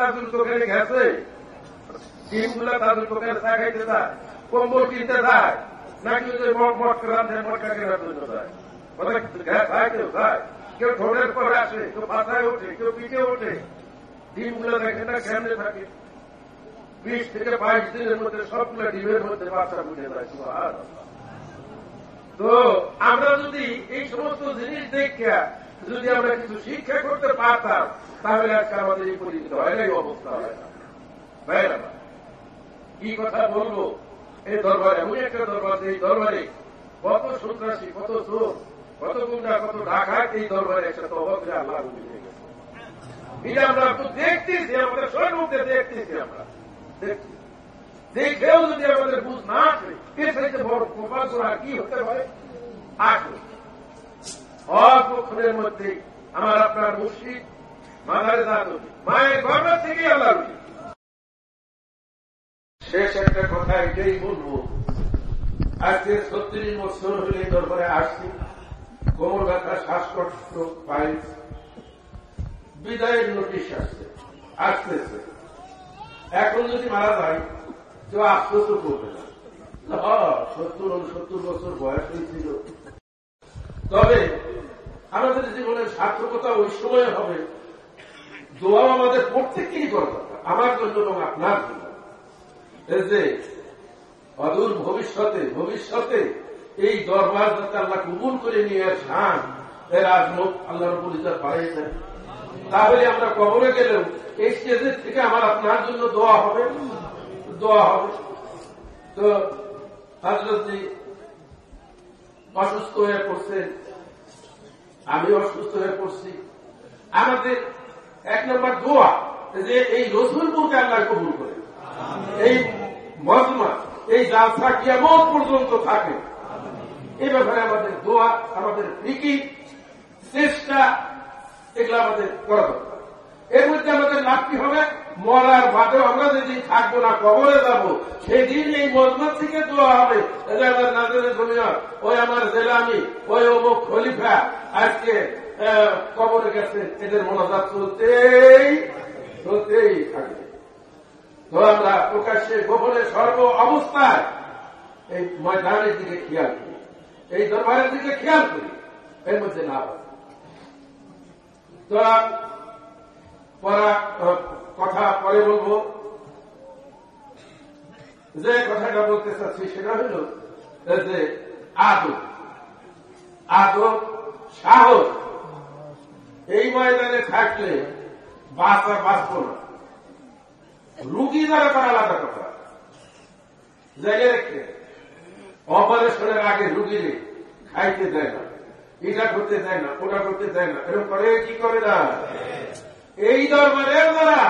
তাজুল দোকানে গেছে ডিমগুলো তাজুল দোকানে চা যায় কম্বল কিনতে যায় নাকি যে মট মট করে মটকা কেনার জন্য যায় যায় কেউ যায় কেউ ঠোঁটের পরে আসে, কেউ পাতায় ওঠে, কেউ পিঠে ওঠে। ডিমগুলো দেখে না কেমনে থাকে। বিশ থেকে বাইশ দিনের মধ্যে সবগুলো ডিমের মধ্যে বাচ্চা ফুটে যায় তো আমরা যদি এই সমস্ত জিনিস দেখে যদি আমরা কিছু শিক্ষা করতে পারতাম, তাহলে আজকে আমাদের এই পরিচিত হয় না এই অবস্থা হয় না। কি কথা বলব? এই দরবার এমন একটা দরবার এই দরবারে কত সন্ত্রাসী, কত চোর, কত গুন্ডা, কত ঢাকায় এই দরবারে একসাথে অবস্থা আল্লাহ এটা আমরা দেখতেছি আমাদের সম্মুখে দেখতেছি আমরা। দেখছি। দেখেও যদি আমাদের বুঝ না আসে চাইতে বড় কপাল কি হতে পারে? আসুন অল্পক্ষণের মধ্যে আমার আপনার মুর্শিদ মাদারে দাদু মায়ের গর্ব থেকে আল্লাহ শেষ একটা কথা এটাই বলব। আজকে ছত্রিশ বছর হলে দরবারে আসছি। কোমর ব্যথা শ্বাসকষ্ট পাই বিদায়ের নোটিশ আসছে আসতেছে। এখন যদি মারা যায় কেউ আফসোস করবে না। হ্যাঁ, সত্তর সত্তর বছর বয়স হয়েছিল। তবে আমাদের জীবনের সার্থকতা ওই সময় হবে। দোয়া আমাদের প্রত্যেককেই করা আমার জন্য এবং আপনার জন্য। এই যে অদূর ভবিষ্যতে ভবিষ্যতে এই দরবার যাতে আল্লাহ কবুল করে নিয়ে আসান এর আজমত আল্লাহর পরিচয় বাড়িয়ে দেন। তাহলে আমরা কবরে গেলেও এই স্টেজের থেকে আমার আপনার জন্য দোয়া হবে। দোয়া হবে। তো হাজরতজি অসুস্থ হয়ে পড়ছেন আমি অসুস্থ হয়ে পড়ছি। আমাদের এক নম্বর দোয়া যে এই রসুলপুরকে আল্লাহ কবুল করে। এই মজমা এই জালসা কিয়ামত পর্যন্ত থাকে। এই ব্যাপারে আমাদের দোয়া আমাদের ফিকি চেষ্টা এগুলো আমাদের করা দরকার। এর মধ্যে আমাদের লাভ কি হবে মরার বাদেও আমরা যেদিন থাকব না, কবরে যাব সেদিন এই মজমত থেকে দোয়া হবে। এটা আমার দুনিয়া ওই আমার জেলামি, ওই অমুক খলিফা, আজকে কবরে গেছে এদের মনোজাত চলতেই চলতেই থাকবে। তো আমরা প্রকাশ্যে গোপনে সর্ব অবস্থায় এই ময়দানের দিকে খেয়াল করি, এই দরবারের দিকে খেয়াল করি, এর মধ্যে না হয় তো, পরা কথা পরে বলব। যে কথাটা বলতে চাচ্ছি সেটা হল যে আদব। আদব, সাহস। এই ময়দানে থাকলে বাঁচা বাঁচব না। রুগী দ্বারা করা আলাদা কথা। জেগে রেখে অপারেশনের আগে রুগীরে খাইতে দেয় না। এটা করতে দেয় না, ওটা করতে দেয় না। এরকম করে কি করে না? এই দরবারের দ্বারা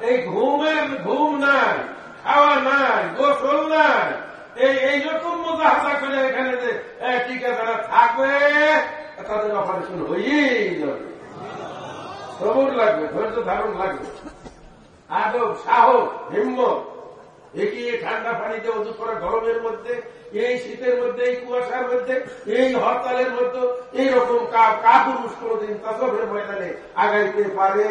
এই ঘুমের, ঘুম নাই, খাওয়া নাই, গোসল নাই, এই এই এইরকম হাসা করে এখানে যে টিকা যারা থাকবে তাদের অপারেশন হয়েই যাবে। সবুর লাগবে, ধৈর্য ধারণ লাগবে। আদব, সাহস, হিম্মত। এগিয়ে ঠান্ডা পানিতে অজু করা গরমের মধ্যে, এই শীতের মধ্যে, এই কুয়াশার মধ্যে, এই হরতালের মধ্যে এইরকম কাপুরুষ কোনদিন তসবের ময়দানে আগাইতে পারে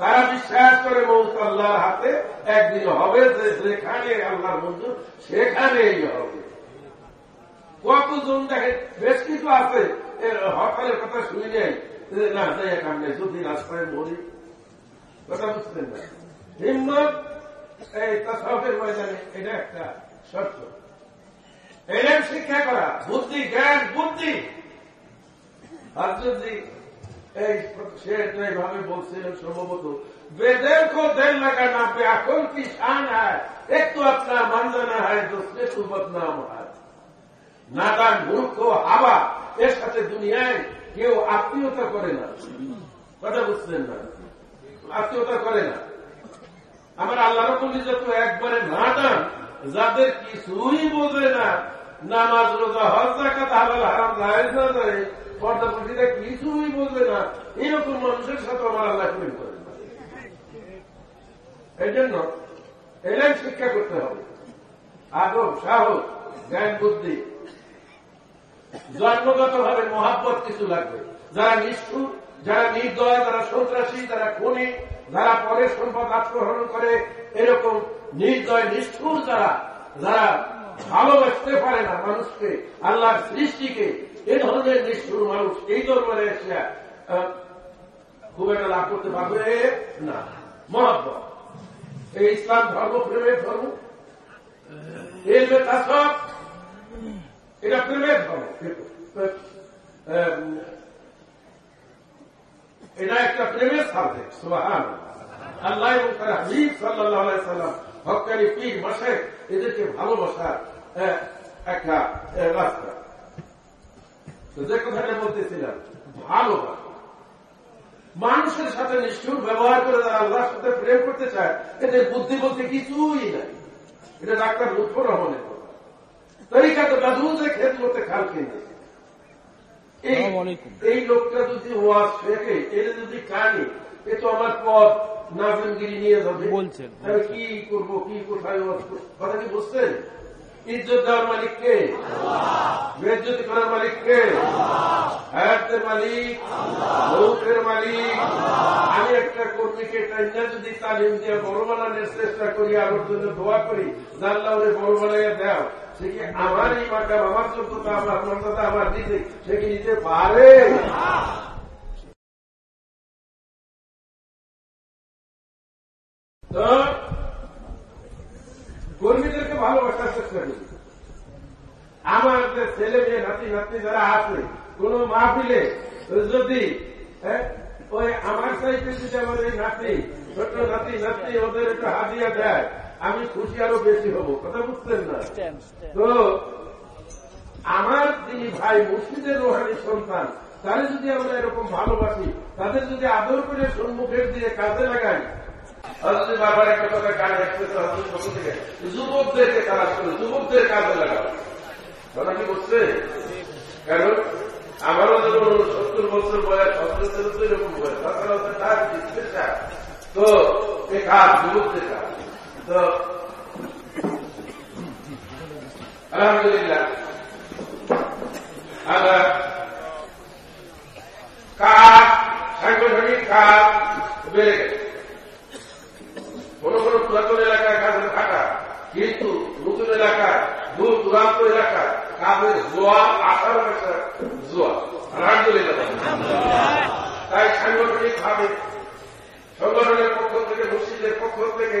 তারা বিশ্বাস করে মৌত আল্লাহর হাতে, একদিন হবে যেখানে আল্লাহর মঞ্জুর সেখানেই হবে। কতজন দেখে বেশ কিছু আছে হরতালের কথা শুনে যাই না যাই এখান যদি রাস্তায় মরি, কথা বুঝতেন না। হিম্মত, এই তথাপের ময়দানে, এটা একটা শর্ত। এলেন শিক্ষা করা, বুদ্ধি, জ্ঞান, বুদ্ধি। যদি এই সে এইভাবে বলছিলেন সম্ভবত বেদের কো দেন লাগা না পে, এখন কি শান হয় এক তো আপনার মানজানা হয় দোষে সুবত নাম হয়। নাদান, মূর্খ হাওয়া এর সাথে দুনিয়ায় কেউ আত্মীয়তা করে না। কথা বুঝলেন না? আত্মীয়তা করে না। আমার আল্লাহ রকম যত একবারে না দান যাদের কিছুই বোঝে না, নামাজ, রোজা, হজ জাকাত হালাল, হারাম জায়েজ না যায় পর্দা পর্দিটা কিছুই বোঝে না। এরকম মানুষের সাথে আমার আল্লাহ প্রেম করে না। এই জন্য এলেন শিক্ষা করতে হবে। আদব সাহস, জ্ঞান, বুদ্ধি। জন্মগত ভাবে মহাব্বত কিছু লাগবে। যারা নিষ্ঠুর, যারা নির্দয় যারা সন্ত্রাসী যারা খুনি যারা পরে সম্পদ আত্মহরণ করে এরকম নির্দয় নিষ্ঠুর যারা যারা ভালোবাসতে পারে না মানুষকে আল্লাহর সৃষ্টিকে এ ধরনের নিষ্ঠুর মানুষ এই দরবারে এসে আহ, খুব একটা লাভ করতে পারবে না। মহব্বত। এই ইসলাম ধর্ম প্রেমের ধর্ম। এর এটা প্রেমের ধর্ম। এটা একটা প্রেমের সাবজেক্ট সুবাহান আল্লাহ এবং তার হাবিব সাল্লাহ সাল্লাম হকানি পীর মাসে এদেরকে ভালোবাসার একটা রাস্তা। তো যে কথাটা বলতেছিলাম, ভালোবাসা। মানুষের সাথে নিষ্ঠুর ব্যবহার করে যারা আল্লাহর সাথে প্রেম করতে চায়, এদের বুদ্ধি বলতে কিছুই নাই। এটা ডাক্তার লুৎফর রহমানের কথা। তরিকাতে দাদুজে খেত করতে খাল কিনে। এই লোকটা যদি ওয়াজ শেখে এটা যদি কানে এ তো আমার পথ নাজনগিরি নিয়ে যাবে। বলছেন, তাহলে কি করব কি কোথায় ওয়াজ? কথা কি বুঝছেন? ইজ্জত দেওয়ার মালিক কে? বেজ্জতি করার মালিক কে? হায়াতের মালিক মৌতের মালিক। আমি একটা কর্মীকে টাইনা যদি তালিম দিয়ে বড় বানানোর চেষ্টা করি আমার জন্য দোয়া করি জানলা ওরে বড় বানাইয়া দেও। আমার এই মাকাম আমার যোগ্যতা আমার মর্যাদা আমার দিতে সে কি নিতে পারে? কর্মীদেরকে ভালোবাসার চেষ্টা করি আমার যে ছেলে মেয়ে নাতি নাতি যারা আছে কোন মাহফিলে যদি হ্যাঁ, ওই আমার চাইতে যদি আমার এই নাতি ছোট নাতি নাতি ওদের একটু হাদিয়া দেয় আমি খুশি আরও বেশি হব কথা বুঝতেন না তো আমার যিনি ভাই মুর্শিদের রোহানি সন্তান তাদের যদি আমরা এরকম ভালোবাসি তাদের যদি আদর করে সম্মুখের দিয়ে কাজে লাগাই হজরত বাবার একটা কথা কাজ আসতেছে হজরত পক্ষ থেকে যুবকদেরকে তারা করে যুবকদের কাজে লাগাও। কথা কি বলছে কারণ আমারও যখন সত্তর বছর বয়স সত্তর তো এরকম বয়স তাছাড়া হচ্ছে তার চিকিৎসা তো এ কাজ যুবকদের কাজ। তো, আলহামদুলিল্লাহ। আমরা কাজ, সাংগঠনিক কাজ বেড়ে গেছে। কোন কোন পুরাতন এলাকায় কাজের থাকা কিন্তু নতুন এলাকায়, দূর দূরান্ত এলাকায় কাজের জোয়া আসার একটা জোয়া আলহামদুলিল্লাহ। তাই সাংগঠনিক ভাবে সংগঠনের পক্ষ থেকে, মসজিদের পক্ষ থেকে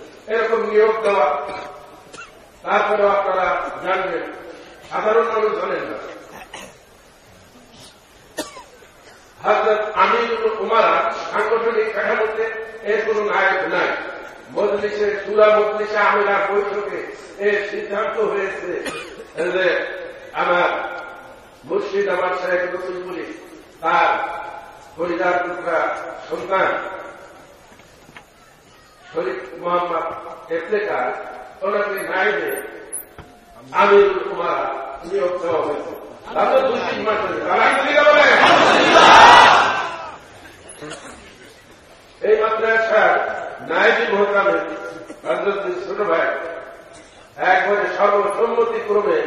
এরকম নিয়োগ দেওয়া, তারপরে আপনারা জানবেন। সাধারণ মানুষ জানেন না। হজরত আমিনুল উমারা সাংগঠনিক কাঠামোতে এর কোন নায়ক নাই। মজলিসে, সুরা মজলিসে আমিনার বৈঠকে এর সিদ্ধান্ত হয়েছে যে আমার মুর্শিদ আমার সাহেব রসুলপুরি তার পরিবার টুকরা সন্তান শরীফ মোহাম্মদ এফলেকার ওনাকে নাইবে আমিরুল কুমার নিয়োগ দেওয়া হয়েছে তাতে দুই তিন মাস এই মাদ্রাসার নাইবি মোহতামে হজরত ছোট ভাই, একবারে সর্বসম্মতি ক্রমে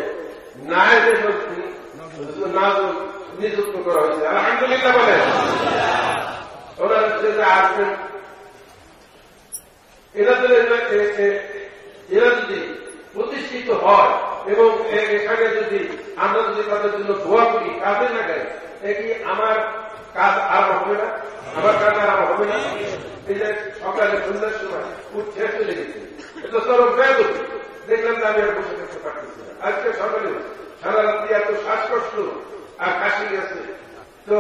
নাজুল নিযুক্ত করা হয়েছে। আলহামদুলিল্লাহ বলে ওনার আসবেন এরা এরা যদি প্রতিষ্ঠিত হয় এবং এখানে যদি আমরা যদি তাদের জন্য দোয়া করি কাজে না গাই এ আমার কাজ আর হবে না? আমার কাজ আর হবে না? যে সকালে সন্ধ্যার সময় উঠছে চলে গেছে। এটা চরম বেদক দেখলাম যে আমি আর বসে থাকতে পারতেছি আজকে সকালে সারা রাত্রি এত শ্বাসকষ্ট আর কাশি গেছে। তো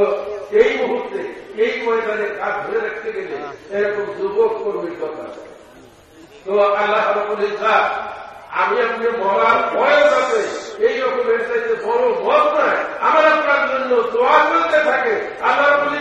এই মুহূর্তে এই ময়দানে কাজ ধরে রাখতে গেলে এরকম যুবক কর্মীর কথা তো আল্লাহ আমি আপনি মরার বয়স আছে। এই রকমের চাইতে বড় মত নয় আমার আপনার জন্য দোয়া করতে থাকে। আল্লাহ রবুল